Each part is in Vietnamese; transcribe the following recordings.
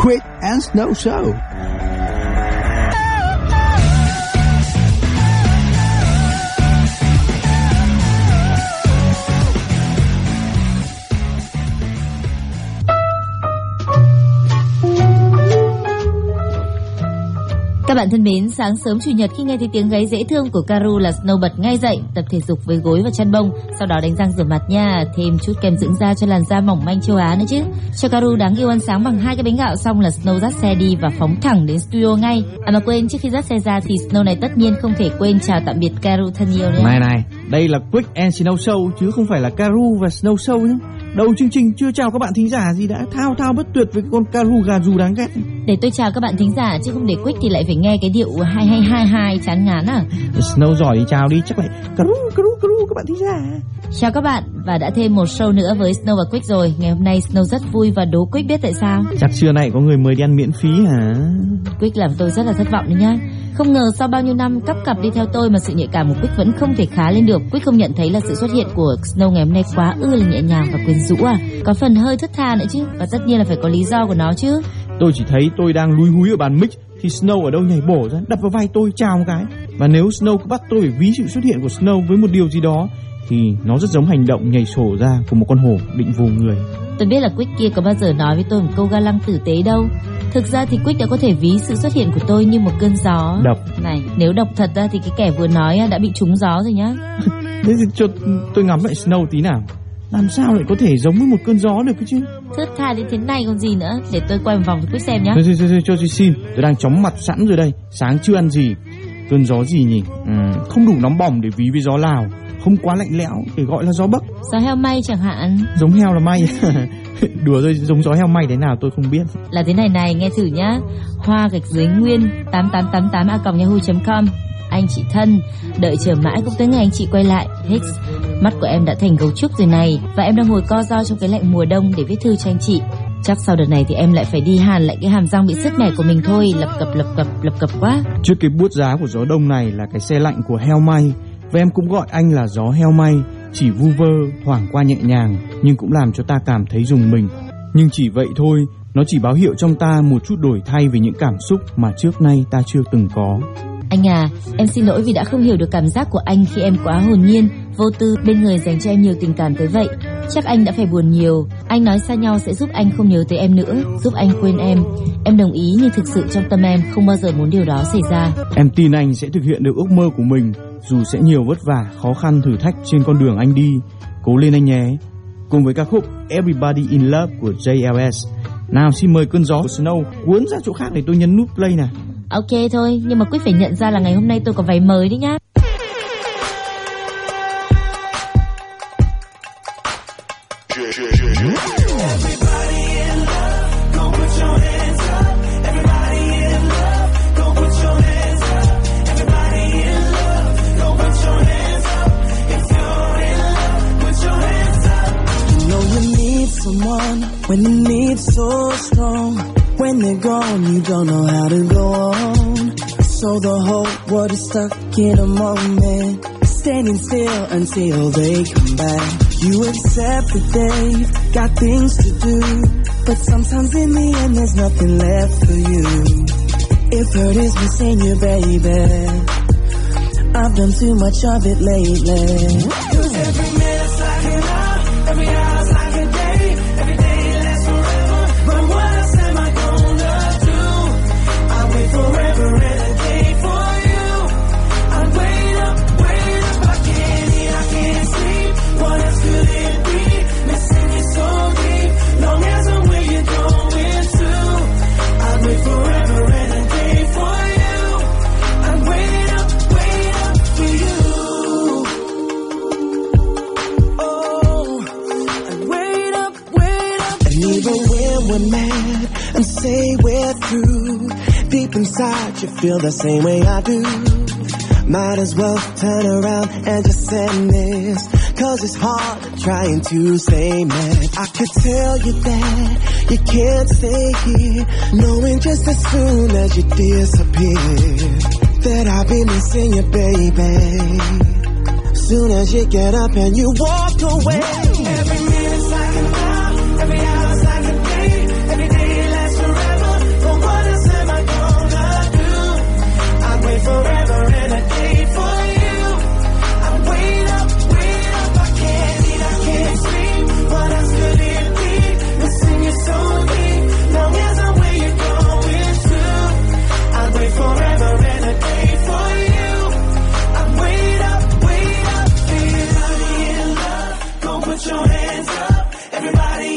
Quick and Snow Show. Các bạn thân mến, sáng sớm chủ nhật khi nghe thấy tiếng gáy dễ thương của Karu là Snow bật ngay dậy, tập thể dục với gối và chăn bông, sau đó đánh răng rửa mặt nha, thêm chút kem dưỡng da cho làn da mỏng manh châu Á nữa chứ. Cho Karu đáng yêu ăn sáng bằng hai cái bánh gạo xong là Snow dắt xe đi và phóng thẳng đến studio ngay. À mà quên trước khi dắt xe ra thì Snow này tất nhiên không thể quên chào tạm biệt Karu thân yêu nhé. Này này, đây là Quick and Snow Show chứ không phải là Karu và Snow Show nhé. Đầu chương trình chưa chào các bạn thính giả gì đã thao thao bất tuyệt với con Karu gà dù đáng ghét. Để tôi chào các bạn thính giả chứ không để Quick thì lại phải nghe cái điệu hai hai hai hai chán ngán à. Snow giỏi đi chào đi chắc lại Karu Karu Karu các bạn thính giả. Chào các bạn và đã thêm một show nữa với Snow và Quick rồi. Ngày hôm nay Snow rất vui và đố Quick biết tại sao. Chắc trưa này có người mời đi ăn miễn phí hả? Quick làm tôi rất là thất vọng đấy nhá. Không ngờ sau bao nhiêu năm cắp cặp đi theo tôi mà sự nhạy cảm của Quick vẫn không thể khá lên được. Quick không nhận thấy là sự xuất hiện của Snow ngày hôm nay quá ư là nhẹ nhàng và quyến rũ à. Có phần hơi thất tha nữa chứ và tất nhiên là phải có lý do của nó chứ. Tôi chỉ thấy tôi đang lúi húi ở bàn mic thì Snow ở đâu nhảy bổ ra đập vào vai tôi chào một cái. Và nếu Snow cứ bắt tôi phải ví sự xuất hiện của Snow với một điều gì đó thì nó rất giống hành động nhảy sổ ra của một con hổ định vồ người. Tôi biết là Quick kia có bao giờ nói với tôi một câu ga lăng tử tế đâu. Thực ra thì Quick đã có thể ví sự xuất hiện của tôi như một cơn gió. Độc. Này, nếu độc thật ra thì cái kẻ vừa nói đã bị trúng gió rồi nhá. Thế thì cho tôi ngắm lại Snow tí nào. Làm sao lại có thể giống với một cơn gió được chứ? Thướt tha đến thế này còn gì nữa. Để tôi quay một vòng Quick xem nhá. Thôi, thôi, thôi, thôi, cho tôi xin. Tôi đang chóng mặt sẵn rồi đây. Sáng chưa ăn gì. Cơn gió gì nhỉ? Ừ, không đủ nóng bỏng để ví với gió Lào. Không quá lạnh lẽo để gọi là gió Bắc. Gió heo may chẳng hạn. Giống heo là may. Đùa thôi, giống gió heo may thế nào tôi không biết. Là thế này này, nghe thử nhá. Hoa gạch dưới nguyên 8888 a yahoo.com anh chị thân. Đợi chờ mãi cũng tới ngày anh chị quay lại. Hicks, mắt của em đã thành gấu trúc rồi này, và em đang ngồi co ro trong cái lạnh mùa đông để viết thư cho anh chị. Chắc sau đợt này thì em lại phải đi hàn lại cái hàm răng bị sứt này của mình thôi. Lập cập lập cập lập cập quá. Trước cái buốt giá của gió đông này là cái xe lạnh của heo may, và em cũng gọi anh là gió heo may, chỉ vu vơ, thoảng qua nhẹ nhàng, nhưng cũng làm cho ta cảm thấy dùng mình. Nhưng chỉ vậy thôi, nó chỉ báo hiệu trong ta một chút đổi thay về những cảm xúc mà trước nay ta chưa từng có. Anh à, em xin lỗi vì đã không hiểu được cảm giác của anh khi em quá hồn nhiên, vô tư bên người dành cho em nhiều tình cảm tới vậy. Chắc anh đã phải buồn nhiều. Anh nói xa nhau sẽ giúp anh không nhớ tới em nữa, giúp anh quên em. Em đồng ý nhưng thực sự trong tâm em không bao giờ muốn điều đó xảy ra. Em tin anh sẽ thực hiện được ước mơ của mình dù sẽ nhiều vất vả, khó khăn, thử thách trên con đường anh đi. Cố lên anh nhé. Cùng với ca khúc Everybody in Love của JLS. Nào xin mời cơn gió của Snow cuốn ra chỗ khác để tôi nhấn nút play nào. Ok thôi, nhưng mà quyết phải nhận ra là ngày hôm nay tôi có váy mới đấy nhá. You know you need someone when the need's so strong. When they're gone, you don't know how to go on. So the whole world is stuck in a moment, standing still until they come back. You accept that they've got things to do, but sometimes in the end there's nothing left for you. If hurt is missing you, baby, I've done too much of it lately. Inside you feel the same way I do. Might as well turn around and just send this. Cause it's hard trying to stay mad. I could tell you that you can't stay here, knowing just as soon as you disappear that I'll be missing you, baby. Soon as you get up and you walk away, every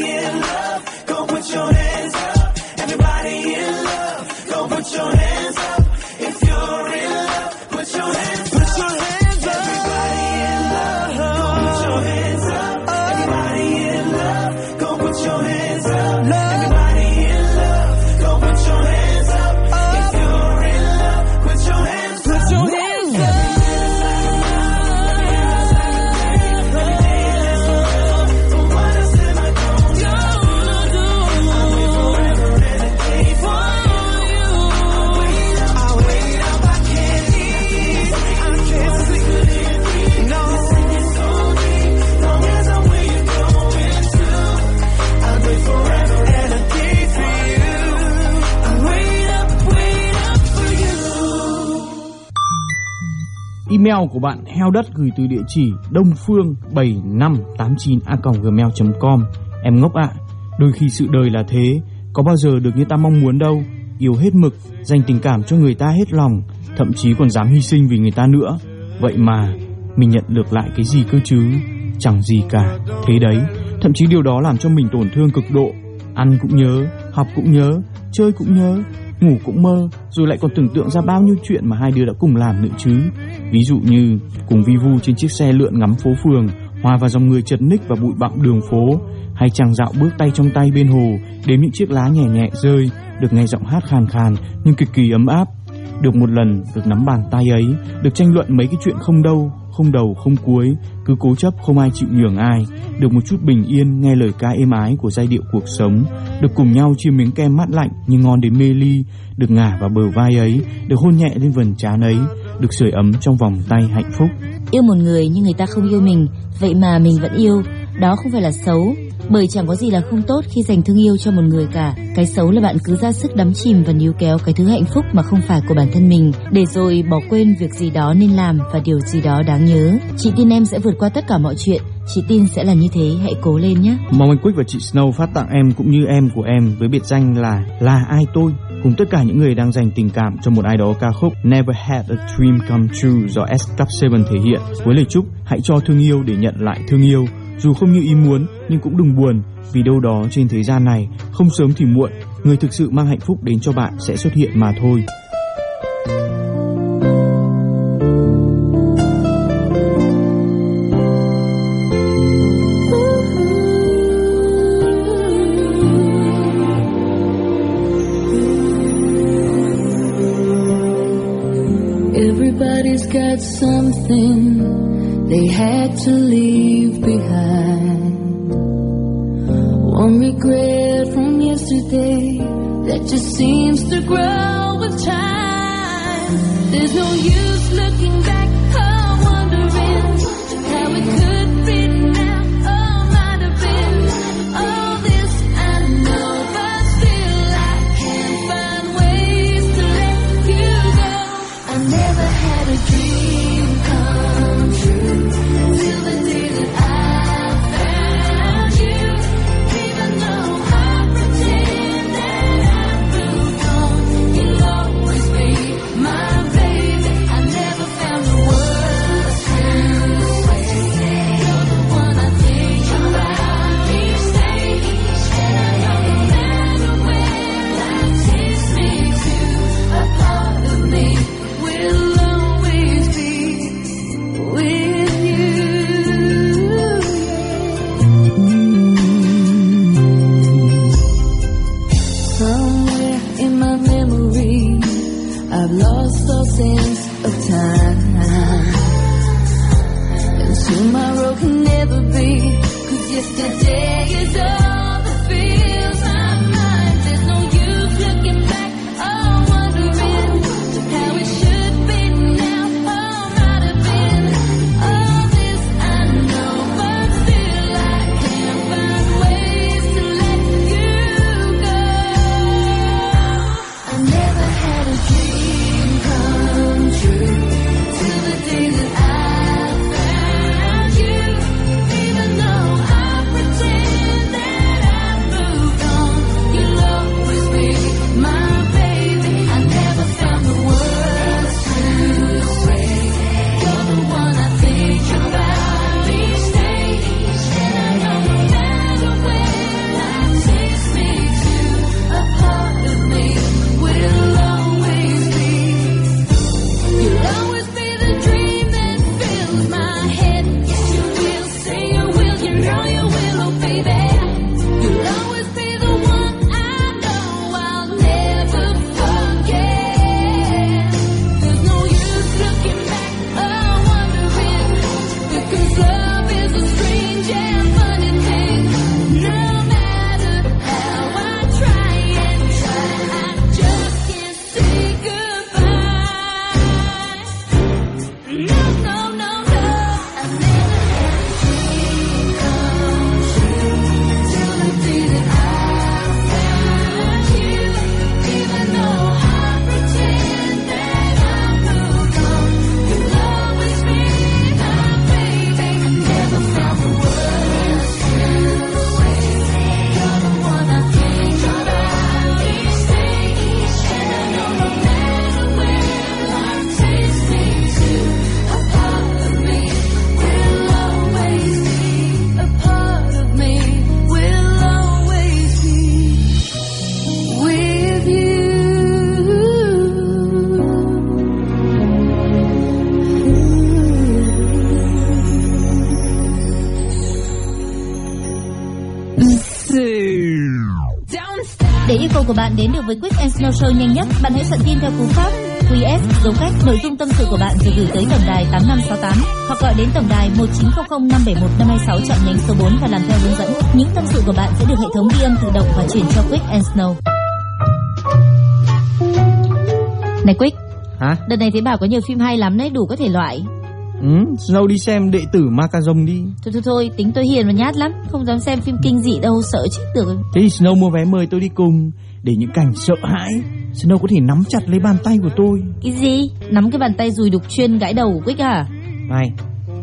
in love. Go put your Email của bạn heo đất gửi từ địa chỉ đông phương 7589 a gmail.com Em ngốc ạ, đôi khi sự đời là thế, có bao giờ được như ta mong muốn đâu. Yêu hết mực, dành tình cảm cho người ta hết lòng, thậm chí còn dám hy sinh vì người ta nữa. Vậy mà, mình nhận được lại cái gì cơ chứ? Chẳng gì cả, thế đấy. Thậm chí điều đó làm cho mình tổn thương cực độ. Ăn cũng nhớ, học cũng nhớ, chơi cũng nhớ, ngủ cũng mơ, rồi lại còn tưởng tượng ra bao nhiêu chuyện mà hai đứa đã cùng làm nữa chứ. Ví dụ như cùng vi vu trên chiếc xe lượn ngắm phố phường, hòa vào dòng người chật ních và bụi bặm đường phố, hay chàng dạo bước tay trong tay bên hồ, đếm những chiếc lá nhẹ nhẹ rơi, được nghe giọng hát khàn khàn nhưng cực kỳ ấm áp. Được một lần được nắm bàn tay ấy, được tranh luận mấy cái chuyện không đâu, không đầu không cuối, cứ cố chấp không ai chịu nhường ai, được một chút bình yên nghe lời ca êm ái của giai điệu cuộc sống, được cùng nhau chia miếng kem mát lạnh nhưng ngon đến mê ly, được ngả vào bờ vai ấy, được hôn nhẹ lên vần trán ấy, được sưởi ấm trong vòng tay hạnh phúc. Yêu một người nhưng người ta không yêu mình, vậy mà mình vẫn yêu, đó không phải là xấu, bởi chẳng có gì là không tốt khi dành thương yêu cho một người cả. Cái xấu là bạn cứ ra sức đắm chìm và níu kéo cái thứ hạnh phúc mà không phải của bản thân mình, để rồi bỏ quên việc gì đó nên làm và điều gì đó đáng nhớ. Chị tin em sẽ vượt qua tất cả mọi chuyện. Chị tin sẽ là như thế, hãy cố lên nhé. Mong anh Quick và chị Snow phát tặng em cũng như em của em với biệt danh là Là ai tôi cùng tất cả những người đang dành tình cảm cho một ai đó ca khúc Never Had a Dream Come True do S Cup 7 thể hiện với lời chúc, hãy cho thương yêu để nhận lại thương yêu dù không như ý muốn, nhưng cũng đừng buồn, vì đâu đó trên thế gian này, không sớm thì muộn, người thực sự mang hạnh phúc đến cho bạn sẽ xuất hiện mà thôi. Everybody's something they had to leave behind. One regret from yesterday that just seems to grow with time. There's no use looking back bạn đến được với Quick and Snow Show nhanh nhất, bạn hãy soạn tin theo cú pháp QS dấu cách nội dung tâm sự của bạn rồi gửi tới tổng đài 8568 hoặc gọi đến tổng đài 1900 571 526 chọn nhánh số 4 và làm theo hướng dẫn. Những tâm sự của bạn sẽ được hệ thống ghi âm tự động và chuyển cho Quick and Snow. Này Quick, Hả? đợt này thấy bảo có nhiều phim hay lắm đấy, đủ các thể loại. Ừ, Snow đi xem đệ tử Macazong đi. Thôi thôi thôi, tính tôi hiền và nhát lắm, không dám xem phim kinh dị đâu, sợ chết được. Thế thì Snow mua vé mời tôi đi cùng để những cảnh sợ hãi Snow có thể nắm chặt lấy bàn tay của tôi. Cái gì? Nắm cái bàn tay dùi đục chuyên gãi đầu của Quick à? Này,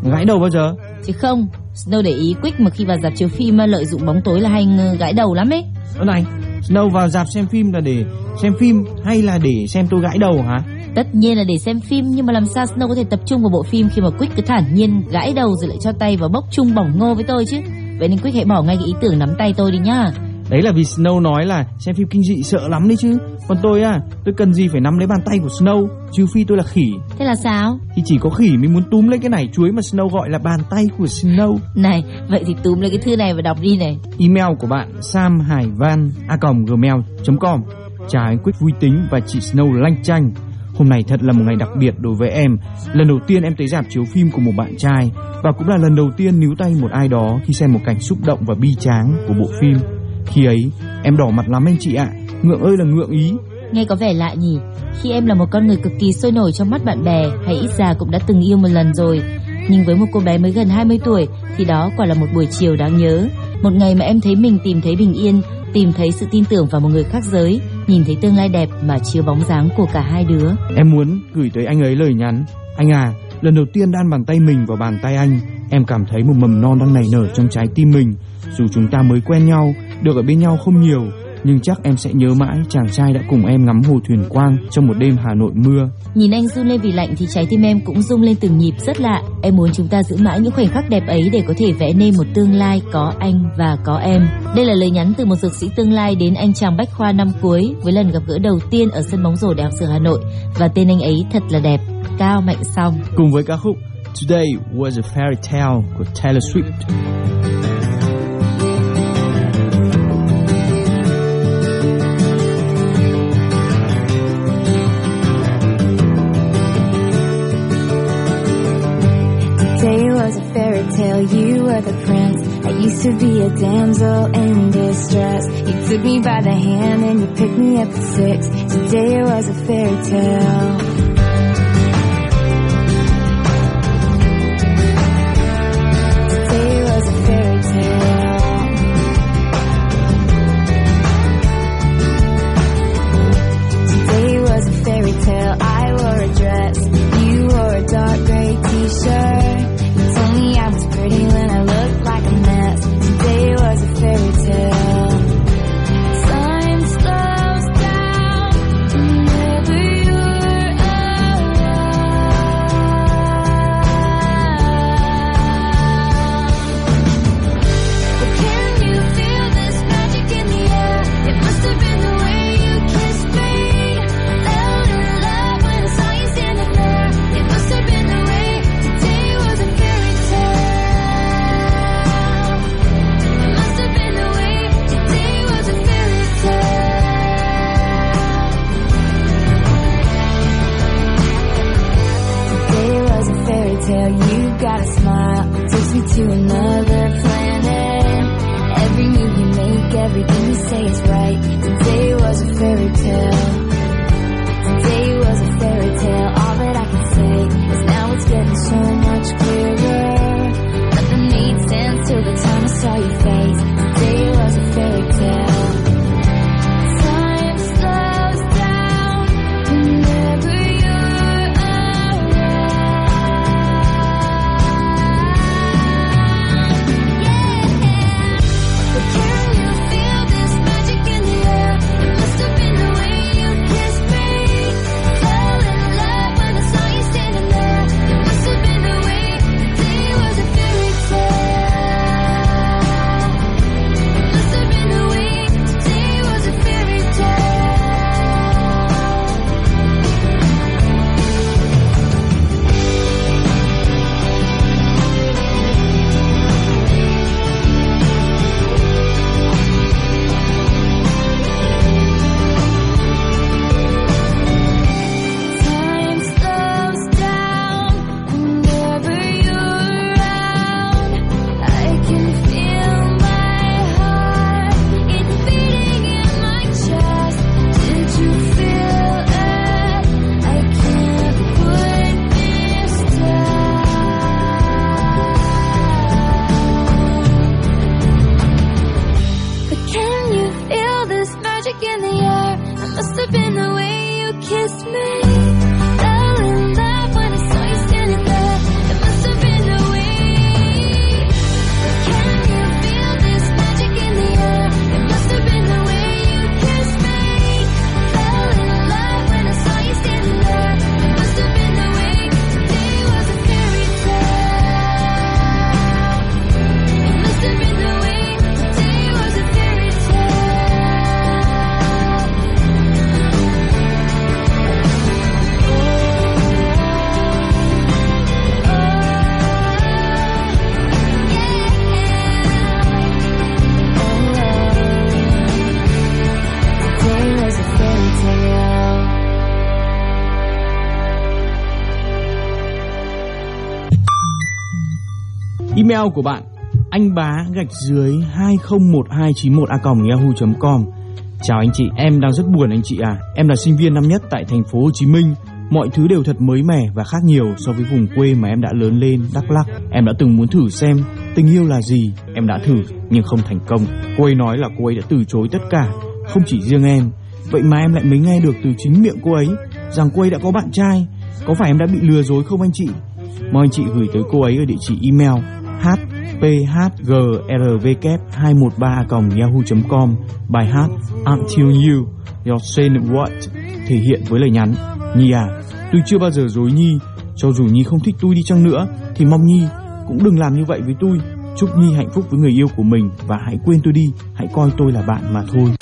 gãi đầu bao giờ? Chứ không, Snow để ý Quick mà khi vào dạp chiếu phim mà lợi dụng bóng tối là hay gãi đầu lắm ấy. Ơ này, Snow vào dạp xem phim là để xem phim hay là để xem tôi gãi đầu hả? Tất nhiên là để xem phim nhưng mà làm sao Snow có thể tập trung vào bộ phim khi mà Quick cứ thản nhiên gãi đầu rồi lại cho tay vào bốc chung bỏng ngô với tôi chứ. Vậy nên Quick hãy bỏ ngay cái ý tưởng nắm tay tôi đi nhá. Đấy là vì Snow nói là xem phim kinh dị sợ lắm đấy chứ. Còn tôi à, tôi cần gì phải nắm lấy bàn tay của Snow, trừ phi tôi là khỉ. Thế là sao? Thì chỉ có khỉ mới muốn túm lấy cái nải chuối mà Snow gọi là bàn tay của Snow. Này, vậy thì túm lấy cái thư này và đọc đi này. Email của bạn sam hải van a gmail.com Chào anh Quick vui tính và chị Snow lanh chanh. Hôm nay thật là một ngày đặc biệt đối với em. Lần đầu tiên em tới dạp chiếu phim của một bạn trai và cũng là lần đầu tiên níu tay một ai đó khi xem một cảnh xúc động và bi tráng của bộ phim. Khi ấy, em đỏ mặt lắm anh chị ạ. Ngượng ơi là ngượng ý. Nghe có vẻ lạ nhỉ? Khi em là một con người cực kỳ sôi nổi trong mắt bạn bè hay ít ra cũng đã từng yêu một lần rồi. Nhưng với một cô bé mới gần 20 tuổi thì đó quả là một buổi chiều đáng nhớ. Một ngày mà em thấy mình tìm thấy bình yên, tìm thấy sự tin tưởng vào một người khác giới, nhìn thấy tương lai đẹp mà chiếu bóng dáng của cả hai đứa. Em muốn gửi tới anh ấy lời nhắn. Anh à, lần đầu tiên đan bàn tay mình vào bàn tay anh, em cảm thấy một mầm non đang nảy nở trong trái tim mình. Dù chúng ta mới quen nhau, được ở bên nhau không nhiều, nhưng chắc em sẽ nhớ mãi chàng trai đã cùng em ngắm hồ thuyền quang trong một đêm Hà Nội mưa. Nhìn anh run lên vì lạnh thì trái tim em cũng rung lên từng nhịp rất lạ. Em muốn chúng ta giữ mãi những khoảnh khắc đẹp ấy để có thể vẽ nên một tương lai có anh và có em. Đây là lời nhắn từ một dược sĩ tương lai đến anh chàng bách khoa năm cuối với lần gặp gỡ đầu tiên ở sân bóng rổ Đại học Sử Hà Nội và tên anh ấy thật là đẹp, Cao Mạnh Song. Cùng với ca khúc Today Was a Fairy Tale của Taylor Swift. You were the prince. I used to be a damsel in distress. You took me by the hand and you picked me up at six. Today it was a fairy tale. Email của bạn anh bá gạch dưới 201291a.yahoo.com Chào anh chị, em đang rất buồn anh chị à. Em là sinh viên năm nhất tại thành phố Hồ Chí Minh. Mọi thứ đều thật mới mẻ và khác nhiều so với vùng quê mà em đã lớn lên, Đắk Lắk. Em đã từng muốn thử xem tình yêu là gì. Em đã thử nhưng không thành công. Cô ấy nói là cô ấy đã từ chối tất cả, không chỉ riêng em. Vậy mà em lại mới nghe được từ chính miệng cô ấy rằng cô ấy đã có bạn trai. Có phải em đã bị lừa dối không anh chị? Mong anh chị gửi tới cô ấy ở địa chỉ email hphgrvk213 bài hát Until You do Shane What thể hiện với lời nhắn. Nhi à, tôi chưa bao giờ dối Nhi. Cho dù Nhi không thích tôi đi chăng nữa thì mong Nhi cũng đừng làm như vậy với tôi. Chúc Nhi hạnh phúc với người yêu của mình và hãy quên tôi đi. Hãy coi tôi là bạn mà thôi.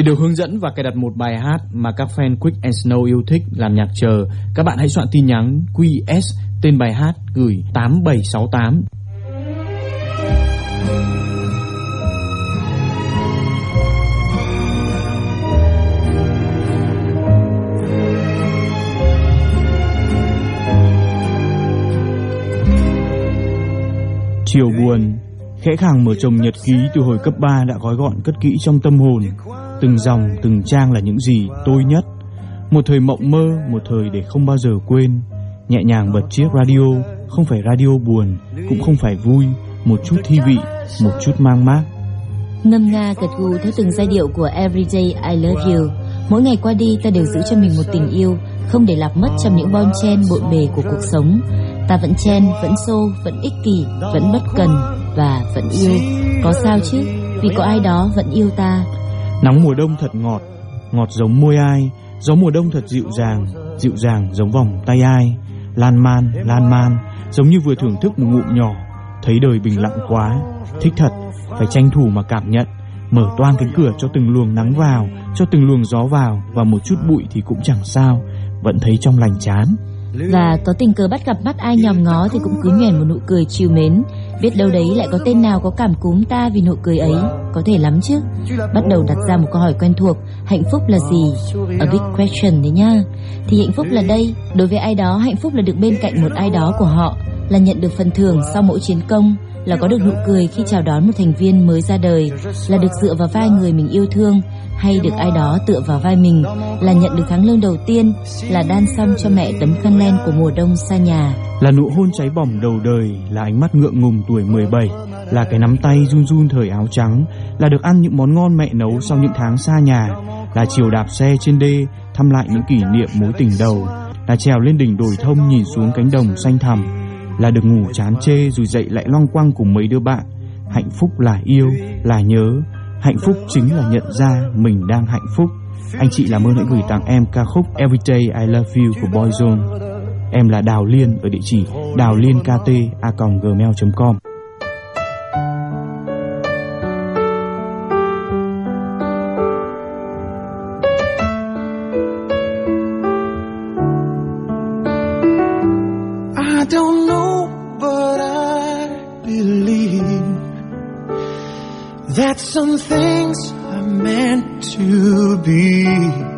Để được hướng dẫn và cài đặt một bài hát mà các fan Quick and Snow yêu thích làm nhạc chờ, các bạn hãy soạn tin nhắn QS tên bài hát gửi 8768. Chiều buồn, khẽ khàng mở chồng nhật ký từ hồi cấp 3 đã gói gọn cất kỹ trong tâm hồn. Từng dòng, từng trang là những gì tôi nhất. Một thời mộng mơ, một thời để không bao giờ quên. Nhẹ nhàng bật chiếc radio, không phải radio buồn, cũng không phải vui, một chút thi vị, một chút mang mát. Ngâm nga gật gù theo từng giai điệu của Everyday I Love You. Mỗi ngày qua đi ta đều giữ cho mình một tình yêu, không để lạc mất trong những bon chen bộn bề của cuộc sống. Ta vẫn chen, vẫn xô, vẫn ích kỷ, vẫn bất cần và vẫn yêu. Có sao chứ? Vì có ai đó vẫn yêu ta. Nắng mùa đông thật ngọt, ngọt giống môi ai, gió mùa đông thật dịu dàng, dịu dàng giống vòng tay ai. Lan man, lan man, giống như vừa thưởng thức một ngụm nhỏ, thấy đời bình lặng quá, thích thật, phải tranh thủ mà cảm nhận, mở toang cánh cửa cho từng luồng nắng vào, cho từng luồng gió vào và một chút bụi thì cũng chẳng sao, vẫn thấy trong lành chán. Và có tình cờ bắt gặp mắt ai nhòm ngó thì cũng cứ nhoẻn một nụ cười chiều mến. Biết đâu đấy lại có tên nào có cảm cúm ta vì nụ cười ấy, có thể lắm chứ. Bắt đầu đặt ra một câu hỏi quen thuộc, hạnh phúc là gì? A big question đấy nhá. Thì hạnh phúc là đây, đối với ai đó hạnh phúc là được bên cạnh một ai đó của họ, là nhận được phần thưởng sau mỗi chiến công, là có được nụ cười khi chào đón một thành viên mới ra đời, là được dựa vào vai người mình yêu thương, hay được ai đó tựa vào vai mình, là nhận được tháng lương đầu tiên, là đan xong cho mẹ tấm khăn len của mùa đông xa nhà. Là nụ hôn cháy bỏng đầu đời, là ánh mắt ngượng ngùng tuổi 17, là cái nắm tay run run thời áo trắng, là được ăn những món ngon mẹ nấu sau những tháng xa nhà, là chiều đạp xe trên đê thăm lại những kỷ niệm mối tình đầu, là trèo lên đỉnh đồi thông nhìn xuống cánh đồng xanh thẳm, là được ngủ chán chê rồi dậy lại loang quăng cùng mấy đứa bạn. Hạnh phúc là yêu, là nhớ, hạnh phúc chính là nhận ra mình đang hạnh phúc. Anh chị làm ơn hãy gửi tặng em ca khúc Everyday I Love You của Boyzone. Em là Đào Liên ở địa chỉ đào liên kt a gmail.com. I don't know, that some things are meant to be,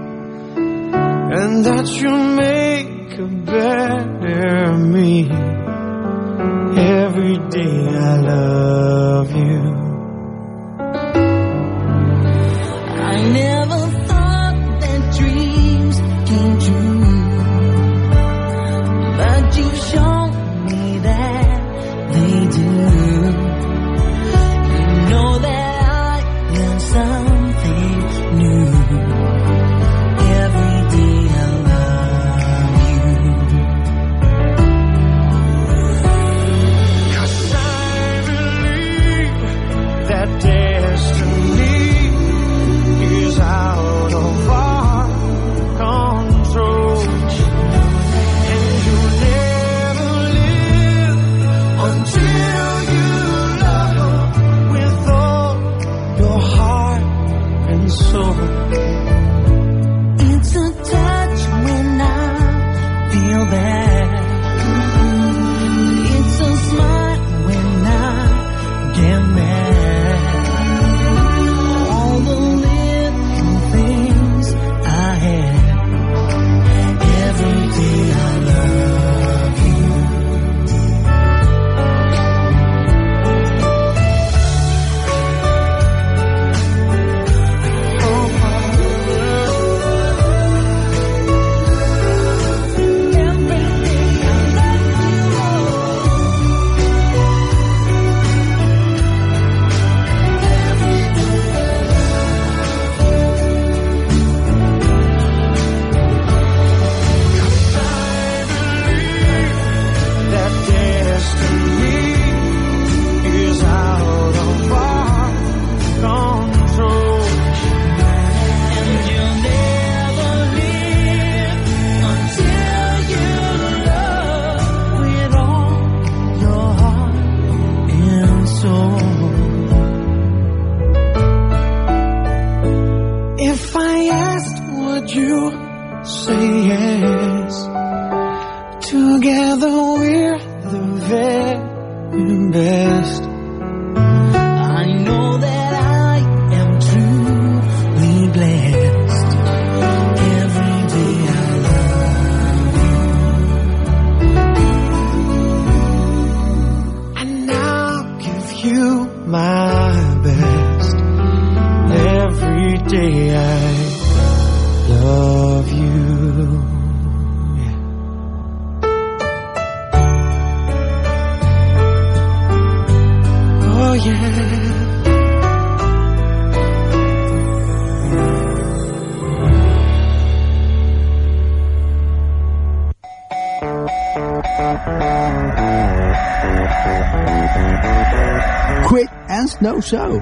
Show.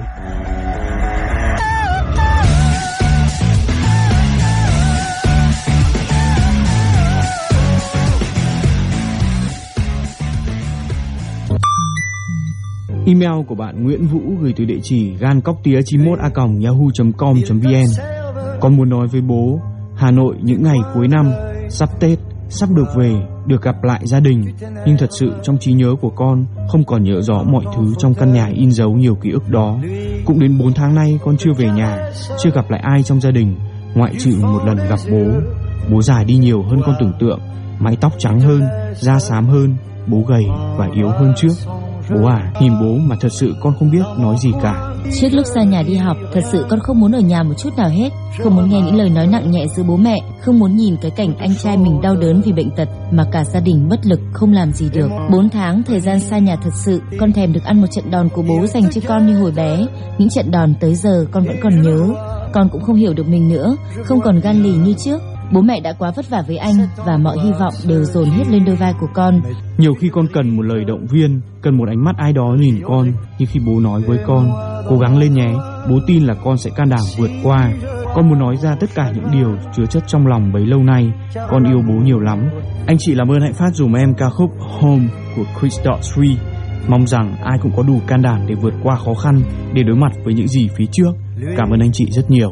Email của bạn Nguyễn Vũ gửi từ địa chỉ gan cóc tía 91 a yahoo.com.vn. Con muốn nói với bố, Hà Nội những ngày cuối năm, sắp Tết, sắp được về, được gặp lại gia đình. Nhưng thật sự trong trí nhớ của con không còn nhớ rõ mọi thứ trong căn nhà in dấu nhiều ký ức đó. Cũng đến 4 tháng nay con chưa về nhà, chưa gặp lại ai trong gia đình, ngoại trừ một lần gặp bố. Bố già đi nhiều hơn con tưởng tượng, mái tóc trắng hơn, da xám hơn, bố gầy và yếu hơn trước. Bố à, nhìn bố mà thật sự con không biết nói gì cả. Trước lúc ra nhà đi học, thật sự con không muốn ở nhà một chút nào hết, không muốn nghe những lời nói nặng nhẹ giữa bố mẹ, không muốn nhìn cái cảnh anh trai mình đau đớn vì bệnh tật mà cả gia đình bất lực không làm gì được. 4 tháng thời gian xa nhà thật sự, con thèm được ăn một trận đòn của bố dành cho con như hồi bé. Những trận đòn tới giờ con vẫn còn nhớ. Con cũng không hiểu được mình nữa, không còn gan lì như trước. Bố mẹ đã quá vất vả với anh và mọi hy vọng đều dồn hết lên đôi vai của con. Nhiều khi con cần một lời động viên, cần một ánh mắt ai đó nhìn con, như khi bố nói với con, cố gắng lên nhé, bố tin là con sẽ can đảm vượt qua. Con muốn nói ra tất cả những điều chứa chất trong lòng bấy lâu nay, con yêu bố nhiều lắm. Anh chị làm ơn hãy phát dùm em ca khúc Home của Chris Daughtry. Mong rằng ai cũng có đủ can đảm để vượt qua khó khăn, để đối mặt với những gì phía trước. Cảm ơn anh chị rất nhiều.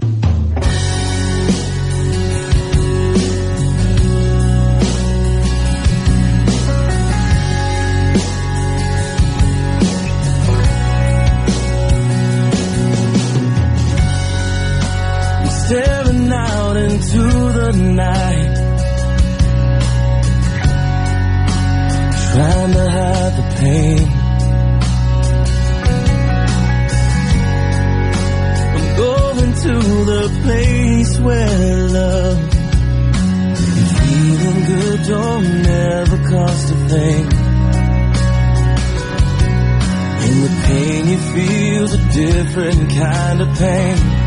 Don't never cost a thing. In the pain you feel's a different kind of pain.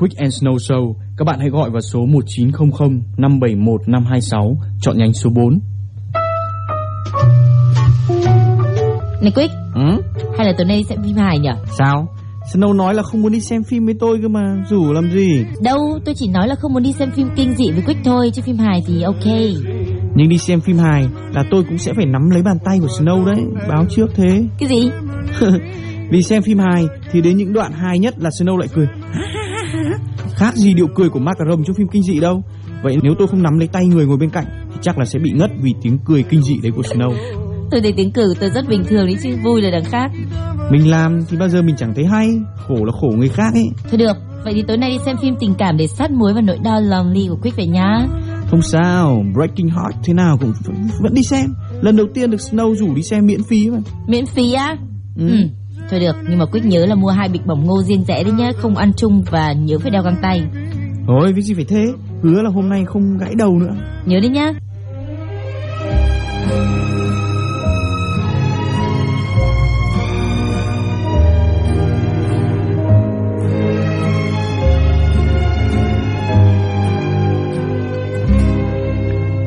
Quick and Snow Show, các bạn hãy gọi vào số 1900 571 526, chọn nhánh số 4. Này Quick, Ừ? hay là tối nay sẽ phim hài nhỉ? Sao? Snow nói là không muốn đi xem phim với tôi cơ mà, rủ làm gì? Đâu, tôi chỉ nói là không muốn đi xem phim kinh dị với Quick thôi, chứ phim hài thì ok. Nhưng đi xem phim hài là tôi cũng sẽ phải nắm lấy bàn tay của Snow đấy, báo trước thế. Cái gì? Vì xem phim hài thì đến những đoạn hài nhất là Snow lại cười. Khác gì điệu cười của Macaron trong phim kinh dị đâu. Vậy nếu tôi không nắm lấy tay người ngồi bên cạnh thì chắc là sẽ bị ngất vì tiếng cười kinh dị đấy của Snow. Tôi thấy tiếng cười của tôi rất bình thường đấy chứ, vui là đằng khác. Mình làm thì bao giờ mình chẳng thấy hay, khổ là khổ người khác ấy. Thôi được, vậy thì tối nay đi xem phim tình cảm để sát muối và nỗi đau lonely của Quick về nhá. Không sao, Breaking Heart thế nào cũng vẫn, vẫn đi xem. Lần đầu tiên được Snow rủ đi xem miễn phí mà. Miễn phí á? Ừ. Ừ. Thôi được, nhưng mà Quick nhớ là mua hai bịch bỏng ngô riêng rẽ đấy nhá, không ăn chung và nhớ phải đeo găng tay. Thôi, việc gì phải thế. Hứa là hôm nay không gãy đầu nữa. Nhớ đấy nhá.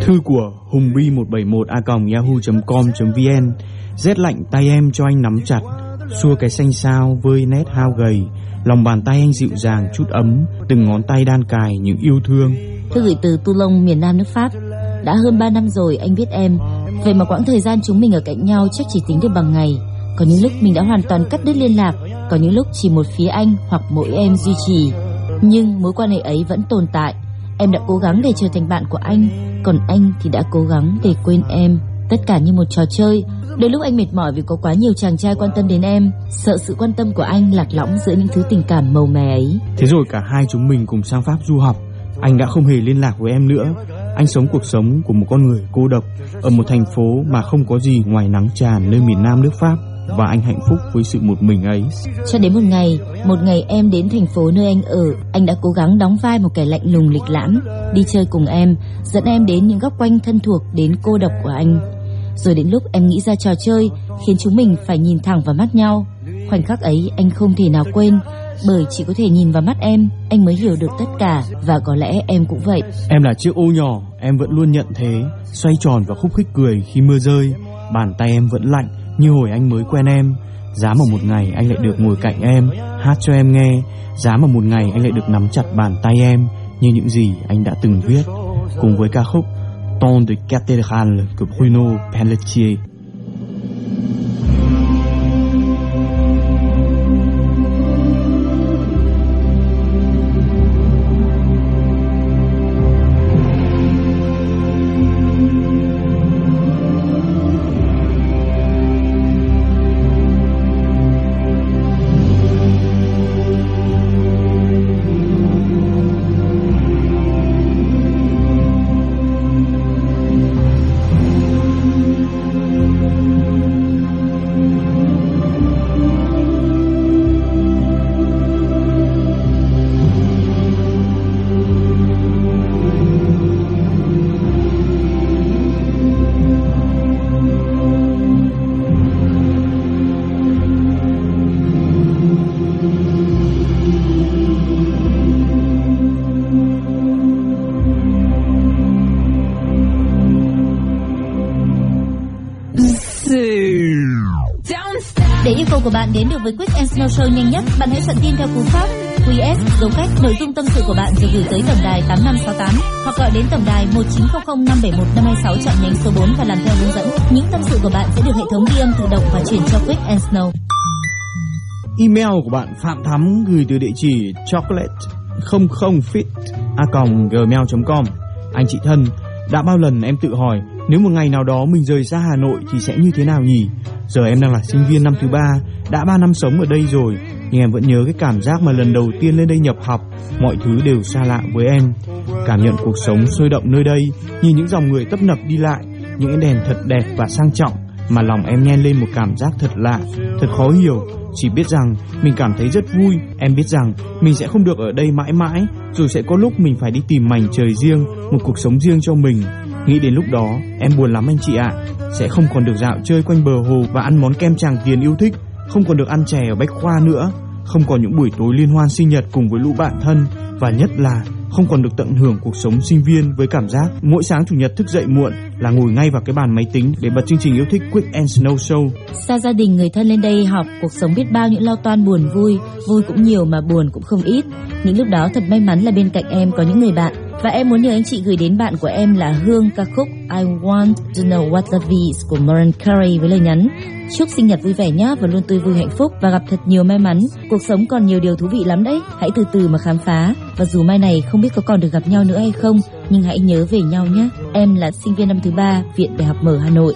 Thư của hùng 171 a yahoo.com.vn Rét lạnh tay em cho anh nắm chặt Xua cái xanh sao vơi nét hao gầy Lòng bàn tay anh dịu dàng chút ấm Từng ngón tay đan cài những yêu thương Thư gửi từ Toulon, miền Nam nước Pháp. Đã hơn 3 năm rồi anh biết em. Vậy mà quãng thời gian chúng mình ở cạnh nhau chắc chỉ tính được bằng ngày. Có những lúc mình đã hoàn toàn cắt đứt liên lạc, có những lúc chỉ một phía anh hoặc mỗi em duy trì. Nhưng mối quan hệ ấy vẫn tồn tại. Em đã cố gắng để trở thành bạn của anh, còn anh thì đã cố gắng để quên em. Tất cả như một trò chơi. Đôi lúc anh mệt mỏi vì có quá nhiều chàng trai quan tâm đến em, sợ sự quan tâm của anh lạc lõng giữa những thứ tình cảm màu mè ấy. Thế rồi cả hai chúng mình cùng sang Pháp du học Anh đã không hề liên lạc với em nữa Anh sống cuộc sống của một con người cô độc Ở một thành phố mà không có gì ngoài nắng tràn nơi miền Nam nước Pháp Và anh hạnh phúc với sự một mình ấy Cho đến một ngày, một ngày em đến thành phố nơi anh ở, anh đã cố gắng đóng vai một kẻ lạnh lùng lịch lãm, đi chơi cùng em, dẫn em đến những góc quanh thân thuộc đến cô độc của anh. Rồi đến lúc em nghĩ ra trò chơi, khiến chúng mình phải nhìn thẳng vào mắt nhau. Khoảnh khắc ấy anh không thể nào quên, bởi chỉ có thể nhìn vào mắt em, anh mới hiểu được tất cả và có lẽ em cũng vậy. Em là chiếc ô nhỏ, em vẫn luôn nhận thế Xoay tròn và khúc khích cười khi mưa rơi Bàn tay em vẫn lạnh như hồi anh mới quen em Giá mà một ngày anh lại được ngồi cạnh em Hát cho em nghe Giá mà một ngày anh lại được nắm chặt bàn tay em Như những gì anh đã từng viết Cùng với ca khúc tant de cathédrales que Bruno Pelletier. Của bạn đến được với Quick and Snow Show nhanh nhất, bạn hãy soạn tin theo cú pháp QS dấu cách nội dung tâm sự của bạn rồi gửi tới tổng đài 8568 hoặc gọi đến tổng đài 1900 571 526 chọn nhánh số 4 và làm theo hướng dẫn. Những tâm sự của bạn sẽ được hệ thống ghi âm tự động và chuyển cho Quick and Snow. Email của bạn Phạm Thắm gửi từ địa chỉ chocolate 00 fit a gmail.com Anh chị thân, đã bao lần em tự hỏi nếu một ngày nào đó mình rời xa Hà Nội thì sẽ như thế nào nhỉ? Giờ em đang là sinh viên năm thứ ba, đã 3 năm sống ở đây rồi, nhưng em vẫn nhớ cái cảm giác mà lần đầu tiên lên đây nhập học, mọi thứ đều xa lạ với em. Cảm nhận cuộc sống sôi động nơi đây, nhìn những dòng người tấp nập đi lại, những cái đèn thật đẹp và sang trọng, mà lòng em nhen lên một cảm giác thật lạ, thật khó hiểu. Chỉ biết rằng mình cảm thấy rất vui, em biết rằng mình sẽ không được ở đây mãi mãi, rồi sẽ có lúc mình phải đi tìm mảnh trời riêng, một cuộc sống riêng cho mình. Nghĩ đến lúc đó, em buồn lắm anh chị ạ. Sẽ không còn được dạo chơi quanh bờ hồ và ăn món kem Tràng Tiền yêu thích, không còn được ăn chè ở Bách Khoa nữa. không còn những buổi tối liên hoan sinh nhật cùng với lũ bạn thân và nhất là không còn được tận hưởng cuộc sống sinh viên với cảm giác mỗi sáng chủ nhật thức dậy muộn là ngồi ngay vào cái bàn máy tính để bật chương trình yêu thích Quick and Snow Show. Xa gia đình người thân lên đây học, cuộc sống biết bao những lo toan buồn vui, vui cũng nhiều mà buồn cũng không ít. Những lúc đó thật may mắn là bên cạnh em có những người bạn và em muốn nhờ anh chị gửi đến bạn của em là Hương ca khúc I Want to Know What Love Is của Mariah Carey với lời nhắn Chúc sinh nhật vui vẻ nhé và luôn tươi vui hạnh phúc và gặp thật nhiều may mắn. Cuộc sống còn nhiều điều thú vị lắm đấy. Hãy từ từ mà khám phá. Và dù mai này không biết có còn được gặp nhau nữa hay không, nhưng hãy nhớ về nhau nhé. Em là sinh viên năm thứ ba, Viện Đại học Mở Hà Nội.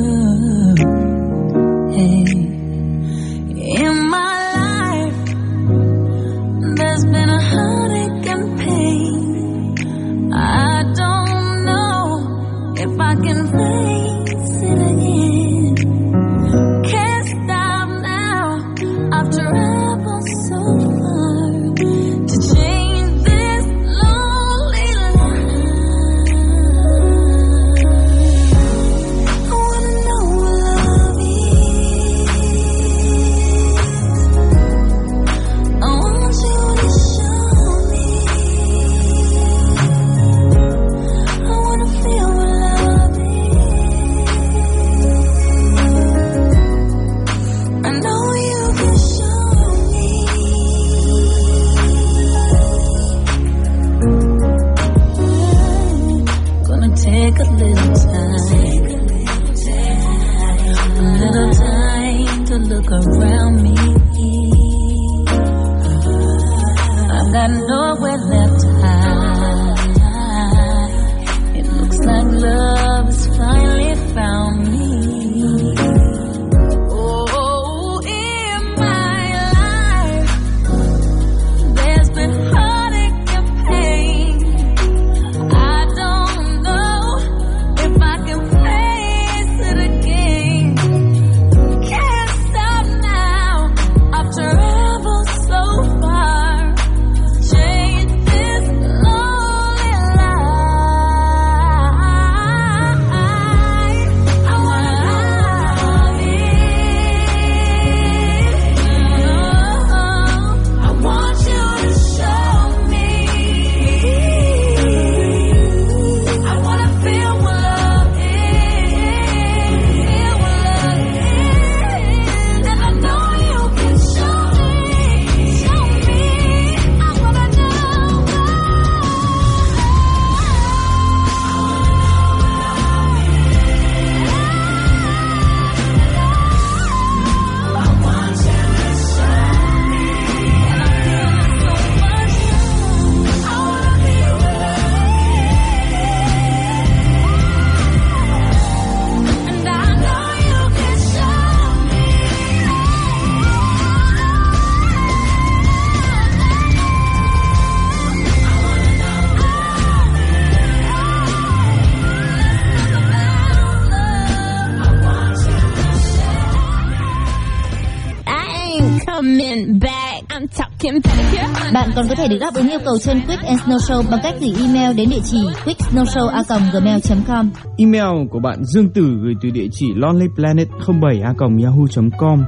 Thể được đáp ứng yêu cầu trên Quick and Snow Show bằng cách gửi email đến địa chỉ quicksnowshow@gmail.com. Email của bạn Dương Tử gửi từ địa chỉ lonelyplanet07@yahoo.com.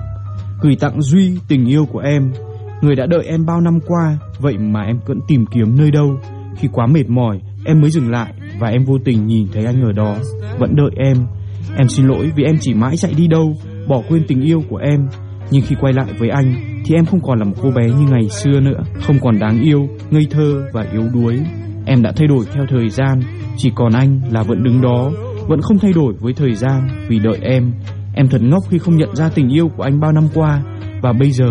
Gửi tặng Duy, tình yêu của em. Người đã đợi em bao năm qua, Vậy mà em vẫn tìm kiếm nơi đâu? Khi quá mệt mỏi, em mới dừng lại Và em vô tình nhìn thấy anh ở đó. Vẫn đợi em. Em xin lỗi vì em chỉ mãi chạy đi đâu, Bỏ quên tình yêu của em. Nhưng khi quay lại với anh Thì em không còn là một cô bé như ngày xưa nữa Không còn đáng yêu, ngây thơ và yếu đuối. Em đã thay đổi theo thời gian Chỉ còn anh là vẫn đứng đó Vẫn không thay đổi với thời gian Vì đợi em. Em thật ngốc khi không nhận ra tình yêu của anh bao năm qua Và bây giờ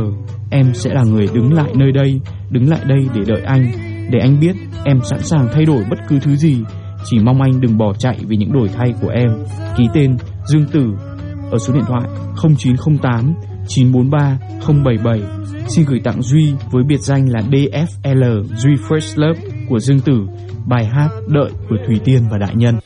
em sẽ là người đứng lại nơi đây Đứng lại đây để đợi anh Để anh biết em sẵn sàng thay đổi bất cứ thứ gì. Chỉ mong anh đừng bỏ chạy vì những đổi thay của em. Ký tên Dương Tử ở số điện thoại 0908 943 077. Xin gửi tặng Duy với biệt danh là DFL Duy First Love của Dương Tử, bài hát Đợi của Thủy Tiên và Đại Nhân.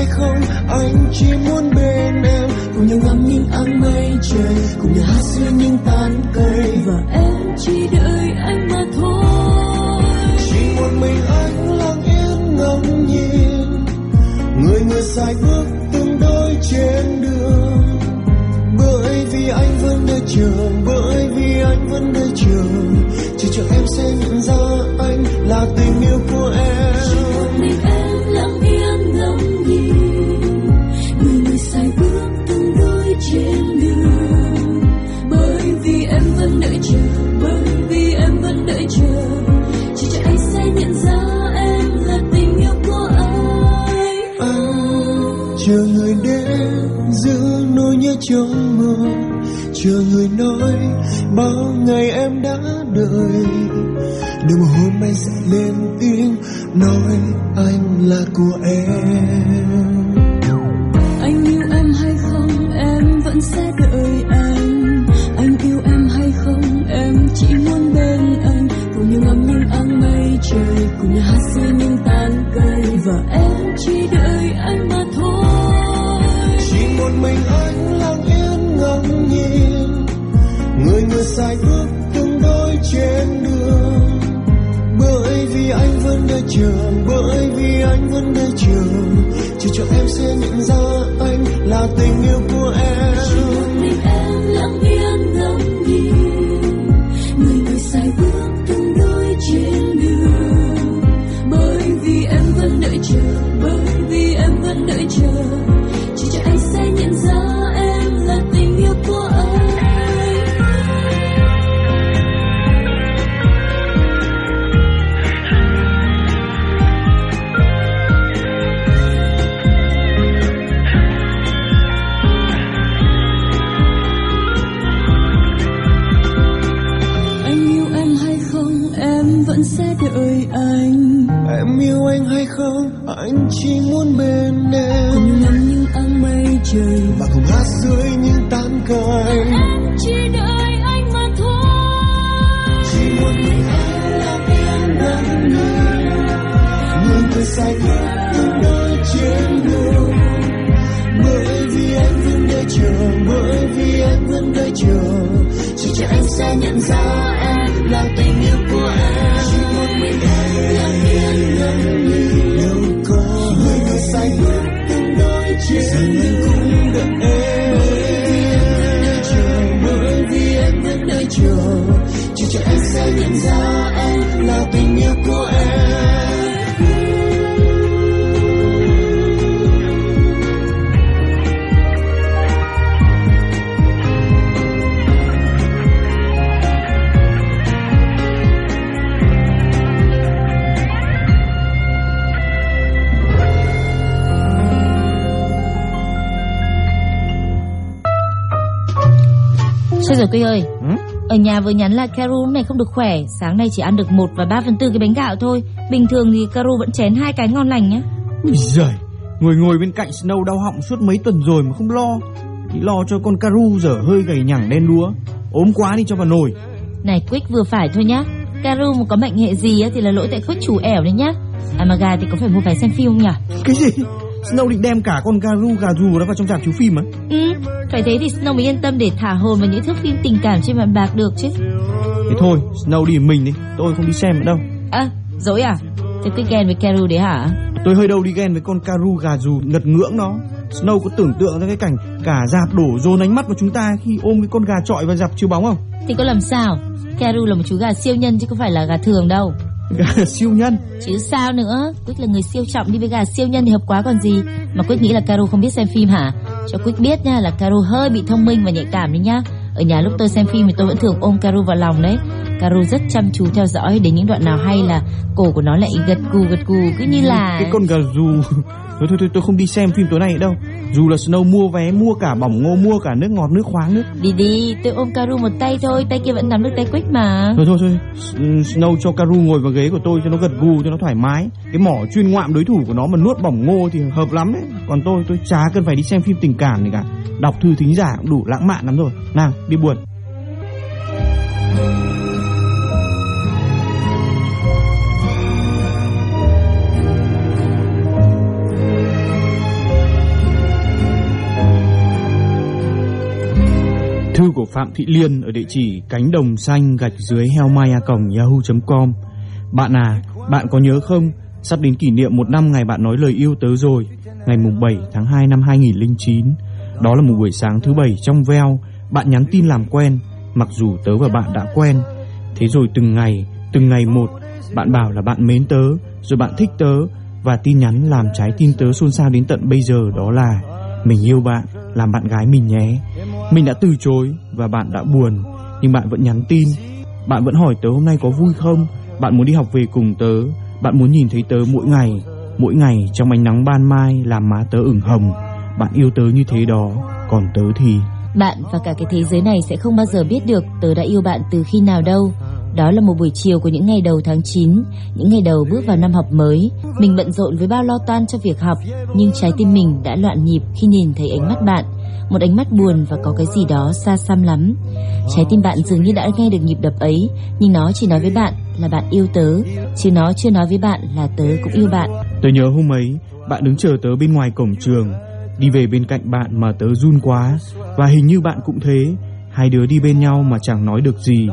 Hay không? Anh chỉ muốn bên em. Cùng nhau ngắm những áng mây trời cùng nhau hát xuyên những tán cây. Và em chỉ đợi anh mà thôi. Chỉ một mình anh lặng yên ngắm nhìn. Người người sai bước từng đôi trên đường. Bởi vì anh vẫn đợi chờ bởi vì anh vẫn đợi chờ chỉ cho em sẽ nhận ra anh là tình yêu của em trong mơ chờ người nói, bao ngày em đã đợi. Đợi một hôm anh sẽ lên tiếng nói, anh là của em. Chờ bởi vì anh vẫn đợi chờ chỉ cho em sẽ nhận ra anh là tình vừa nhắn là Caru này không được khỏe, sáng nay chỉ ăn được 1 và 3 phần tư cái bánh gạo thôi. Bình thường thì Caru vẫn chén hai cái ngon lành nhá. Ui giời, ngồi ngồi bên cạnh Snow đau họng suốt mấy tuần rồi mà không lo. Chỉ lo cho con Caru dở hơi gầy nhẳng đen đúa. Ốm quá đi cho vào nồi. Này Quick vừa phải thôi nhá. Caru mà có mệnh hệ gì á thì là lỗi tại Quick chủ ẻo đấy nhá. Gà thì có phải mua vé xem phim không nhỉ? Cái gì? Snow định đem cả con Garu gà dù đó vào trong rạp chiếu phim á Ừ, phải thế thì Snow mới yên tâm để thả hồn vào những thước phim tình cảm trên bàn bạc được chứ. Thế thôi Snow đi mình đi Tôi không đi xem nữa đâu À, dối à? Thế quyết ghen với Caru đấy hả? Tôi hơi đâu đi ghen với con Karu gà dù ngật ngưỡng nó Snow có tưởng tượng ra cái cảnh cả dạp đổ dồn ánh mắt vào chúng ta khi ôm cái con gà trọi vào dạp chiếu bóng không? Thì có làm sao? Caru là một chú gà siêu nhân chứ không phải là gà thường đâu. Gà siêu nhân Chứ sao nữa? Quyết là người siêu trọng đi với gà siêu nhân thì hợp quá còn gì. Mà Quyết nghĩ là Caru không biết xem phim hả? Cho Quyết biết nha là Caru hơi bị thông minh và nhạy cảm đấy nhá. Ở nhà lúc tôi xem phim thì tôi vẫn thường ôm Caru vào lòng đấy. Caru rất chăm chú theo dõi đến những đoạn nào hay là cổ của nó lại gật gù gật gù cứ như là Cái con gà dù Thôi thôi thôi tôi không đi xem phim tối nay đâu. Dù là Snow mua vé mua cả bỏng ngô mua cả nước ngọt nước khoáng nữa. Đi đi, tôi ôm Caru một tay thôi, tay kia vẫn nắm được tay Quyết mà. Thôi thôi thôi. Snow cho Karu ngồi vào ghế của tôi cho nó gật gù cho nó thoải mái. Cái mỏ chuyên ngoạm đối thủ của nó mà nuốt bỏng ngô thì hợp lắm đấy. Còn tôi tôi chả cần phải đi xem phim tình cảm gì cả. Đọc thư thính giả cũng đủ lãng mạn lắm rồi. Nào đi buồn Thư của Phạm Thị Liên ở địa chỉ cánh đồng xanh gạch dưới hellmaya cổng yahoo.com Bạn à, bạn có nhớ không? Sắp đến kỷ niệm một năm ngày bạn nói lời yêu tớ rồi Ngày mùng 7 tháng 2 năm 2009 Đó là một buổi sáng thứ bảy trong veo Bạn nhắn tin làm quen Mặc dù tớ và bạn đã quen. Thế rồi từng ngày, từng ngày một Bạn bảo là bạn mến tớ Rồi bạn thích tớ Và tin nhắn làm trái tim tớ xôn xao đến tận bây giờ Đó là Mình yêu bạn, làm bạn gái mình nhé. Mình đã từ chối và bạn đã buồn Nhưng bạn vẫn nhắn tin Bạn vẫn hỏi tớ hôm nay có vui không Bạn muốn đi học về cùng tớ Bạn muốn nhìn thấy tớ mỗi ngày Mỗi ngày trong ánh nắng ban mai Làm má tớ ửng hồng Bạn yêu tớ như thế đó Còn tớ thì Bạn và cả cái thế giới này sẽ không bao giờ biết được tớ đã yêu bạn từ khi nào đâu. Đó là một buổi chiều của những ngày đầu tháng 9, những ngày đầu bước vào năm học mới. Mình bận rộn với bao lo toan cho việc học, nhưng trái tim mình đã loạn nhịp khi nhìn thấy ánh mắt bạn. Một ánh mắt buồn và có cái gì đó xa xăm lắm. Trái tim bạn dường như đã nghe được nhịp đập ấy, nhưng nó chỉ nói với bạn là bạn yêu tớ, chứ nó chưa nói với bạn là tớ cũng yêu bạn. Tớ nhớ hôm ấy Bạn đứng chờ tớ bên ngoài cổng trường Đi về bên cạnh bạn mà tớ run quá Và hình như bạn cũng thế Hai đứa đi bên nhau mà chẳng nói được gì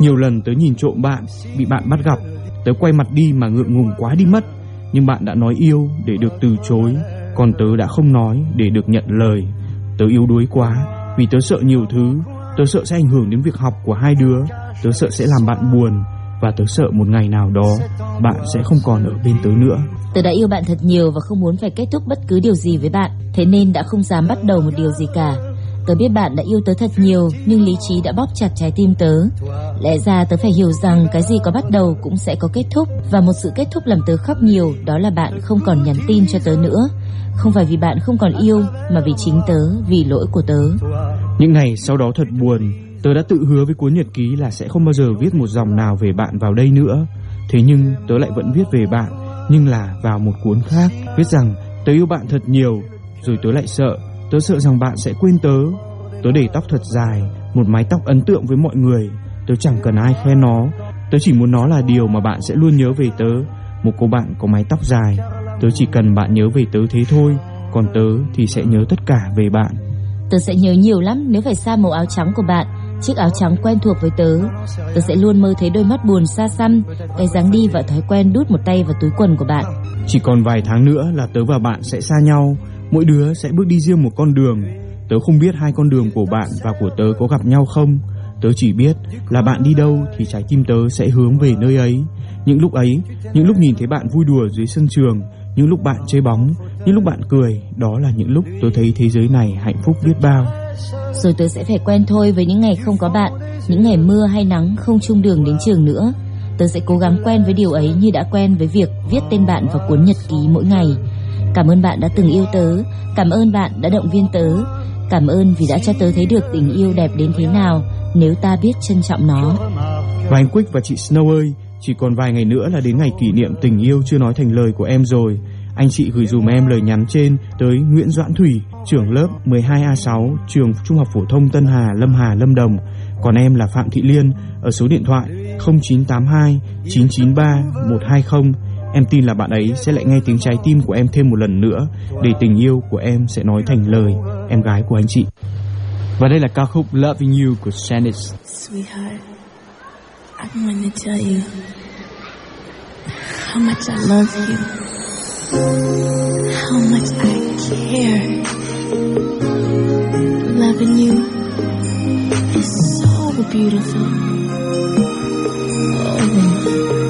Nhiều lần tớ nhìn trộm bạn Bị bạn bắt gặp Tớ quay mặt đi mà ngượng ngùng quá đi mất Nhưng bạn đã nói yêu để được từ chối Còn tớ đã không nói để được nhận lời Tớ yếu đuối quá Vì tớ sợ nhiều thứ Tớ sợ sẽ ảnh hưởng đến việc học của hai đứa Tớ sợ sẽ làm bạn buồn Và tớ sợ một ngày nào đó Bạn sẽ không còn ở bên tớ nữa Tớ đã yêu bạn thật nhiều và không muốn phải kết thúc bất cứ điều gì với bạn, thế nên đã không dám bắt đầu một điều gì cả. Tớ biết bạn đã yêu tớ thật nhiều, nhưng lý trí đã bóp chặt trái tim tớ. Lẽ ra tớ phải hiểu rằng cái gì có bắt đầu cũng sẽ có kết thúc, và một sự kết thúc làm tớ khóc nhiều, đó là bạn không còn nhắn tin cho tớ nữa. Không phải vì bạn không còn yêu, mà vì chính tớ, vì lỗi của tớ. Những ngày sau đó thật buồn, tớ đã tự hứa với cuốn nhật ký là sẽ không bao giờ viết một dòng nào về bạn vào đây nữa. Thế nhưng tớ lại vẫn viết về bạn, nhưng là vào một cuốn khác, viết rằng tớ yêu bạn thật nhiều, rồi tớ lại sợ, tớ sợ rằng bạn sẽ quên tớ. Tớ để tóc thật dài, một mái tóc ấn tượng với mọi người, tớ chẳng cần ai khen nó, tớ chỉ muốn nó là điều mà bạn sẽ luôn nhớ về tớ, một cô bạn có mái tóc dài, tớ chỉ cần bạn nhớ về tớ thế thôi, còn tớ thì sẽ nhớ tất cả về bạn. Tớ sẽ nhớ nhiều lắm nếu phải xa màu áo trắng của bạn. Chiếc áo trắng quen thuộc với tớ. Tớ sẽ luôn mơ thấy đôi mắt buồn xa xăm Cái dáng đi và thói quen đút một tay vào túi quần của bạn. Chỉ còn vài tháng nữa là tớ và bạn sẽ xa nhau. Mỗi đứa sẽ bước đi riêng một con đường. Tớ không biết hai con đường của bạn và của tớ có gặp nhau không. Tớ chỉ biết là bạn đi đâu thì trái tim tớ sẽ hướng về nơi ấy. Những lúc ấy, những lúc nhìn thấy bạn vui đùa dưới sân trường Những lúc bạn chơi bóng, những lúc bạn cười Đó là những lúc tớ thấy thế giới này hạnh phúc biết bao. Rồi tớ sẽ phải quen thôi với những ngày không có bạn Những ngày mưa hay nắng không chung đường đến trường nữa. Tớ sẽ cố gắng quen với điều ấy như đã quen với việc viết tên bạn vào cuốn nhật ký mỗi ngày. Cảm ơn bạn đã từng yêu tớ Cảm ơn bạn đã động viên tớ Cảm ơn vì đã cho tớ thấy được tình yêu đẹp đến thế nào Nếu ta biết trân trọng nó. Và anh Quick và chị Snow ơi chỉ còn vài ngày nữa là đến ngày kỷ niệm tình yêu chưa nói thành lời của em rồi. Anh chị gửi dùm em lời nhắn trên tới Nguyễn Doãn Thủy, trưởng lớp 12A6, trường Trung học phổ thông Tân Hà, Lâm Hà, Lâm Đồng. Còn em là Phạm Thị Liên ở số điện thoại 0982 993 120. Em tin là bạn ấy sẽ lại nghe tiếng trái tim của em thêm một lần nữa để tình yêu của em sẽ nói thành lời, em gái của anh chị. Và đây là ca khúc Loving You của Janis. Sweetheart. I'm going to tell you how much I love you, how much I care. Loving you is so beautiful. Loving you.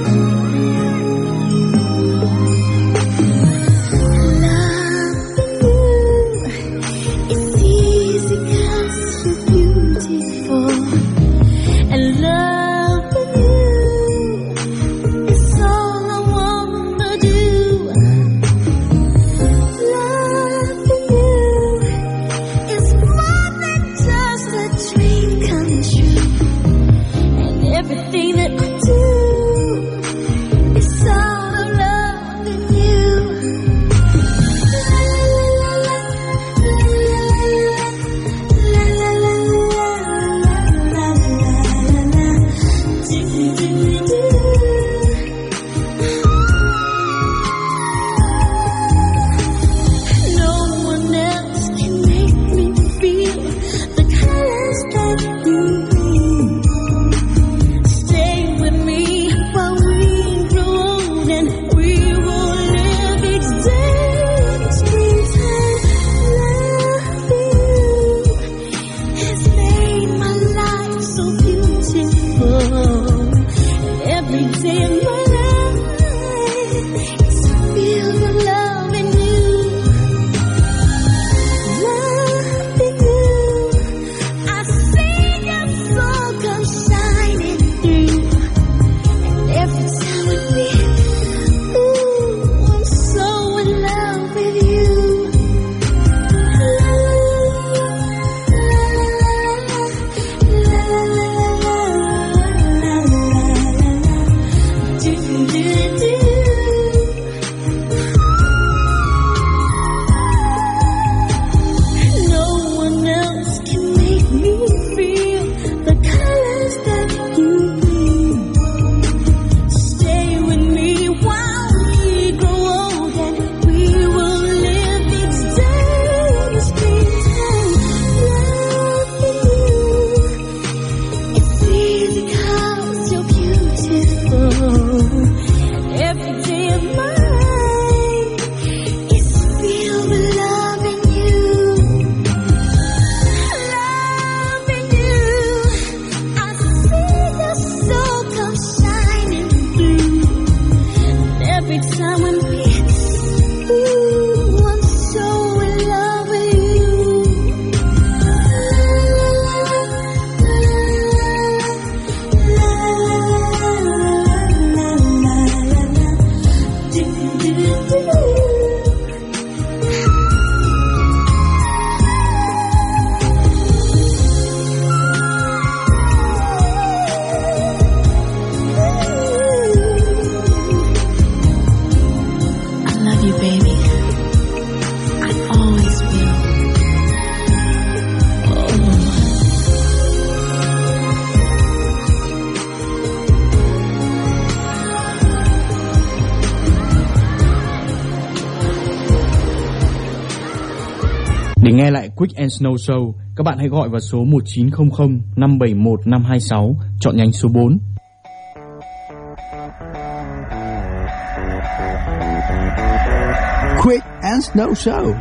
Ken Snow Show, các bạn hãy gọi vào số 1900 571 526, chọn nhánh số 4. Quick and Snow Show